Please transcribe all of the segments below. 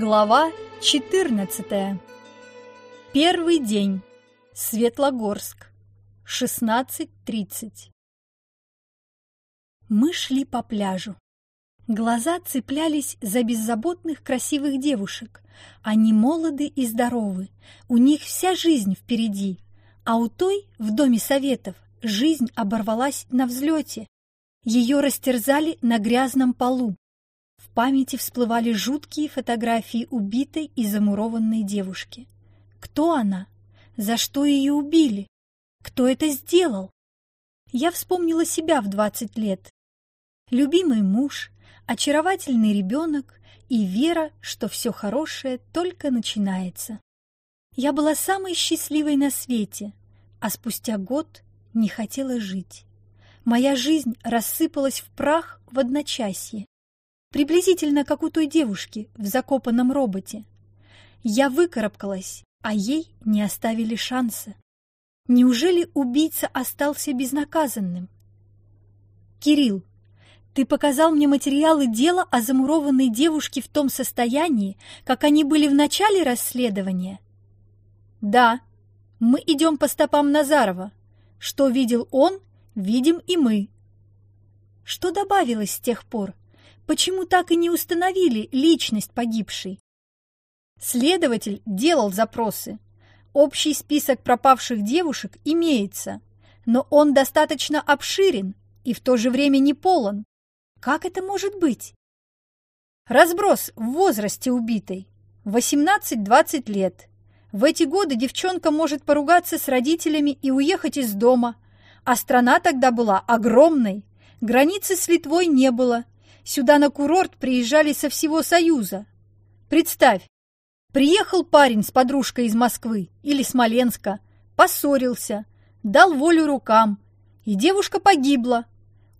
Глава 14. Первый день. Светлогорск. 16.30. Мы шли по пляжу. Глаза цеплялись за беззаботных красивых девушек. Они молоды и здоровы, у них вся жизнь впереди, а у той в Доме Советов жизнь оборвалась на взлете. Ее растерзали на грязном полу. В памяти всплывали жуткие фотографии убитой и замурованной девушки. Кто она? За что ее убили? Кто это сделал? Я вспомнила себя в 20 лет. Любимый муж, очаровательный ребенок и вера, что все хорошее только начинается. Я была самой счастливой на свете, а спустя год не хотела жить. Моя жизнь рассыпалась в прах в одночасье, приблизительно как у той девушки в закопанном роботе. Я выкарабкалась, а ей не оставили шанса. Неужели убийца остался безнаказанным? Кирилл, ты показал мне материалы дела о замурованной девушке в том состоянии, как они были в начале расследования? Да, мы идем по стопам Назарова. Что видел он, видим и мы. Что добавилось с тех пор? Почему так и не установили личность погибшей? Следователь делал запросы. Общий список пропавших девушек имеется, но он достаточно обширен и в то же время не полон. Как это может быть? Разброс в возрасте убитой. 18-20 лет. В эти годы девчонка может поругаться с родителями и уехать из дома. А страна тогда была огромной. Границы с Литвой не было. Сюда на курорт приезжали со всего Союза. Представь, приехал парень с подружкой из Москвы или Смоленска, поссорился, дал волю рукам, и девушка погибла.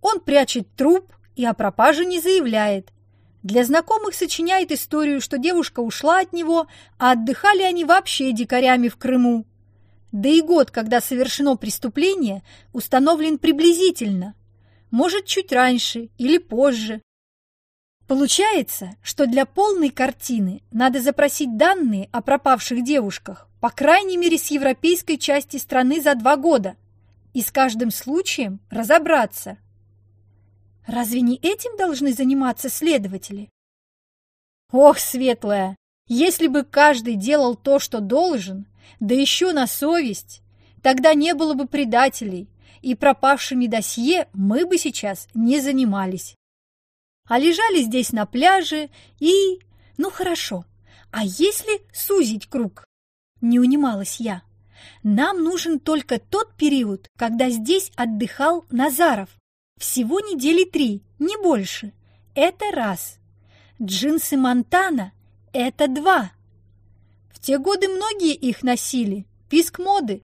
Он прячет труп, и о пропаже не заявляет. Для знакомых сочиняет историю, что девушка ушла от него, а отдыхали они вообще дикарями в Крыму. Да и год, когда совершено преступление, установлен приблизительно. Может, чуть раньше или позже. Получается, что для полной картины надо запросить данные о пропавших девушках, по крайней мере, с европейской части страны за два года, и с каждым случаем разобраться – Разве не этим должны заниматься следователи? Ох, светлая, если бы каждый делал то, что должен, да еще на совесть, тогда не было бы предателей, и пропавшими досье мы бы сейчас не занимались. А лежали здесь на пляже и... Ну хорошо, а если сузить круг? Не унималась я. Нам нужен только тот период, когда здесь отдыхал Назаров. Всего недели три, не больше. Это раз. Джинсы Монтана – это два. В те годы многие их носили, писк моды.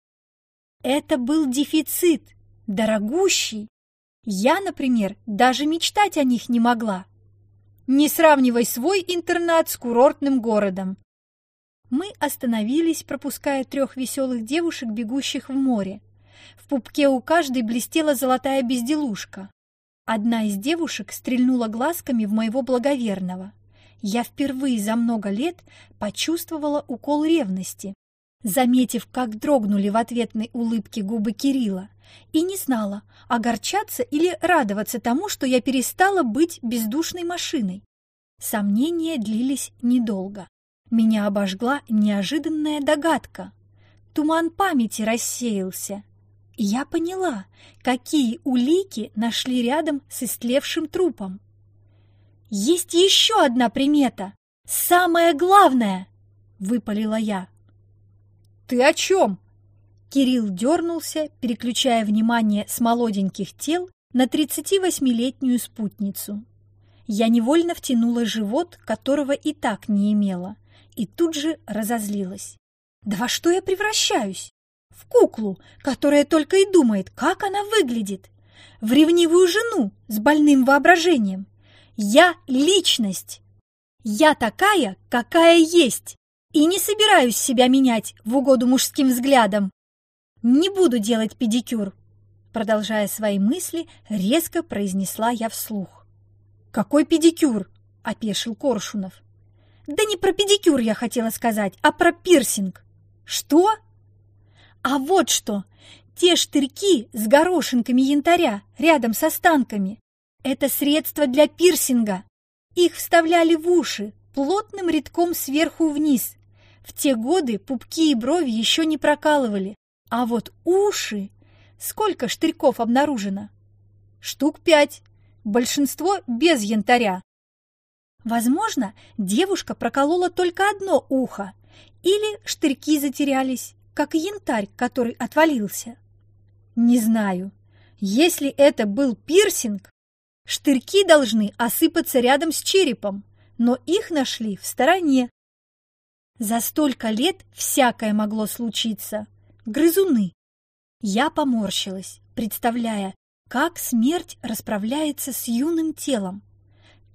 Это был дефицит, дорогущий. Я, например, даже мечтать о них не могла. Не сравнивай свой интернат с курортным городом. Мы остановились, пропуская трех веселых девушек, бегущих в море. В пупке у каждой блестела золотая безделушка. Одна из девушек стрельнула глазками в моего благоверного. Я впервые за много лет почувствовала укол ревности, заметив, как дрогнули в ответной улыбке губы Кирилла, и не знала, огорчаться или радоваться тому, что я перестала быть бездушной машиной. Сомнения длились недолго. Меня обожгла неожиданная догадка. Туман памяти рассеялся, я поняла, какие улики нашли рядом с истлевшим трупом. «Есть еще одна примета! Самое главное!» — выпалила я. «Ты о чем?» Кирилл дернулся, переключая внимание с молоденьких тел на 38-летнюю спутницу. Я невольно втянула живот, которого и так не имела, и тут же разозлилась. «Да во что я превращаюсь? в куклу, которая только и думает, как она выглядит, в ревнивую жену с больным воображением. Я личность. Я такая, какая есть, и не собираюсь себя менять в угоду мужским взглядам. Не буду делать педикюр. Продолжая свои мысли, резко произнесла я вслух. «Какой педикюр?» – опешил Коршунов. Да не про педикюр я хотела сказать, а про пирсинг. Что? А вот что! Те штырьки с горошинками янтаря рядом с останками – это средство для пирсинга. Их вставляли в уши плотным рядком сверху вниз. В те годы пупки и брови еще не прокалывали, а вот уши... Сколько штырьков обнаружено? Штук пять. Большинство без янтаря. Возможно, девушка проколола только одно ухо, или штырьки затерялись, как и янтарь, который отвалился. Не знаю. Если это был пирсинг, штырьки должны осыпаться рядом с черепом, но их нашли в стороне. За столько лет всякое могло случиться. Грызуны. Я поморщилась, представляя, как смерть расправляется с юным телом.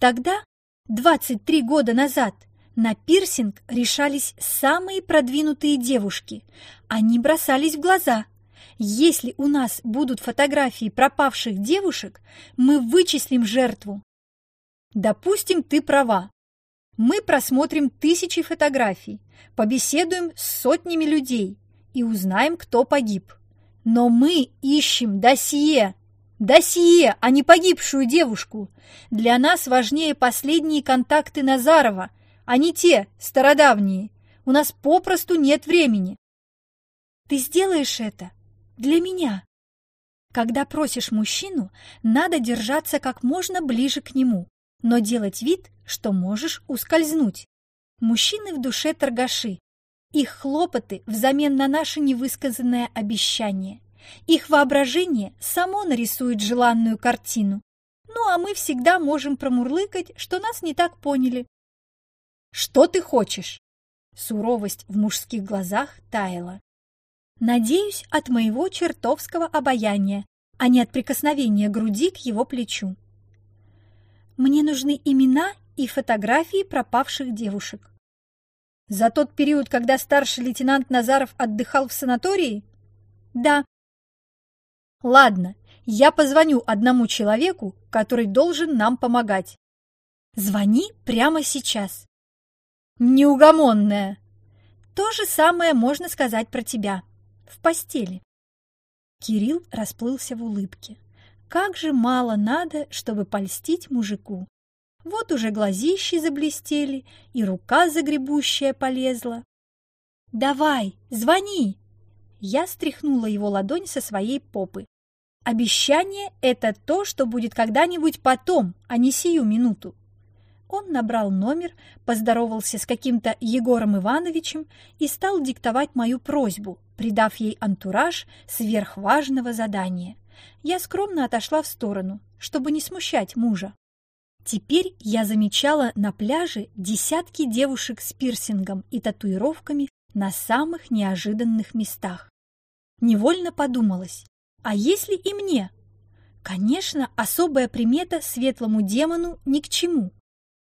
Тогда, 23 года назад, на пирсинг решались самые продвинутые девушки. Они бросались в глаза. Если у нас будут фотографии пропавших девушек, мы вычислим жертву. Допустим, ты права. Мы просмотрим тысячи фотографий, побеседуем с сотнями людей и узнаем, кто погиб. Но мы ищем досье. Досье, а не погибшую девушку. Для нас важнее последние контакты Назарова, а не те, стародавние. У нас попросту нет времени. Ты сделаешь это для меня. Когда просишь мужчину, надо держаться как можно ближе к нему, но делать вид, что можешь ускользнуть. Мужчины в душе торгаши. Их хлопоты взамен на наше невысказанное обещание. Их воображение само нарисует желанную картину. Ну, а мы всегда можем промурлыкать, что нас не так поняли. «Что ты хочешь?» Суровость в мужских глазах таяла. Надеюсь, от моего чертовского обаяния, а не от прикосновения груди к его плечу. Мне нужны имена и фотографии пропавших девушек. За тот период, когда старший лейтенант Назаров отдыхал в санатории? Да. Ладно, я позвоню одному человеку, который должен нам помогать. Звони прямо сейчас. Неугомонная. То же самое можно сказать про тебя в постели. Кирилл расплылся в улыбке. Как же мало надо, чтобы польстить мужику. Вот уже глазищи заблестели, и рука загребущая полезла. «Давай, звони!» Я стряхнула его ладонь со своей попы. «Обещание — это то, что будет когда-нибудь потом, а не сию минуту. Он набрал номер, поздоровался с каким-то Егором Ивановичем и стал диктовать мою просьбу, придав ей антураж сверхважного задания. Я скромно отошла в сторону, чтобы не смущать мужа. Теперь я замечала на пляже десятки девушек с пирсингом и татуировками на самых неожиданных местах. Невольно подумалось, а если и мне? Конечно, особая примета светлому демону ни к чему.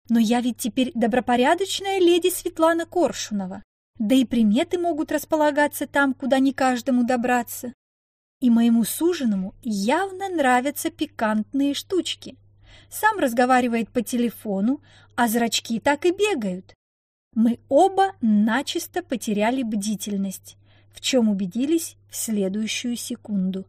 Но я ведь теперь добропорядочная леди Светлана Коршунова. Да и приметы могут располагаться там, куда не каждому добраться. И моему суженому явно нравятся пикантные штучки. Сам разговаривает по телефону, а зрачки так и бегают. Мы оба начисто потеряли бдительность, в чем убедились в следующую секунду.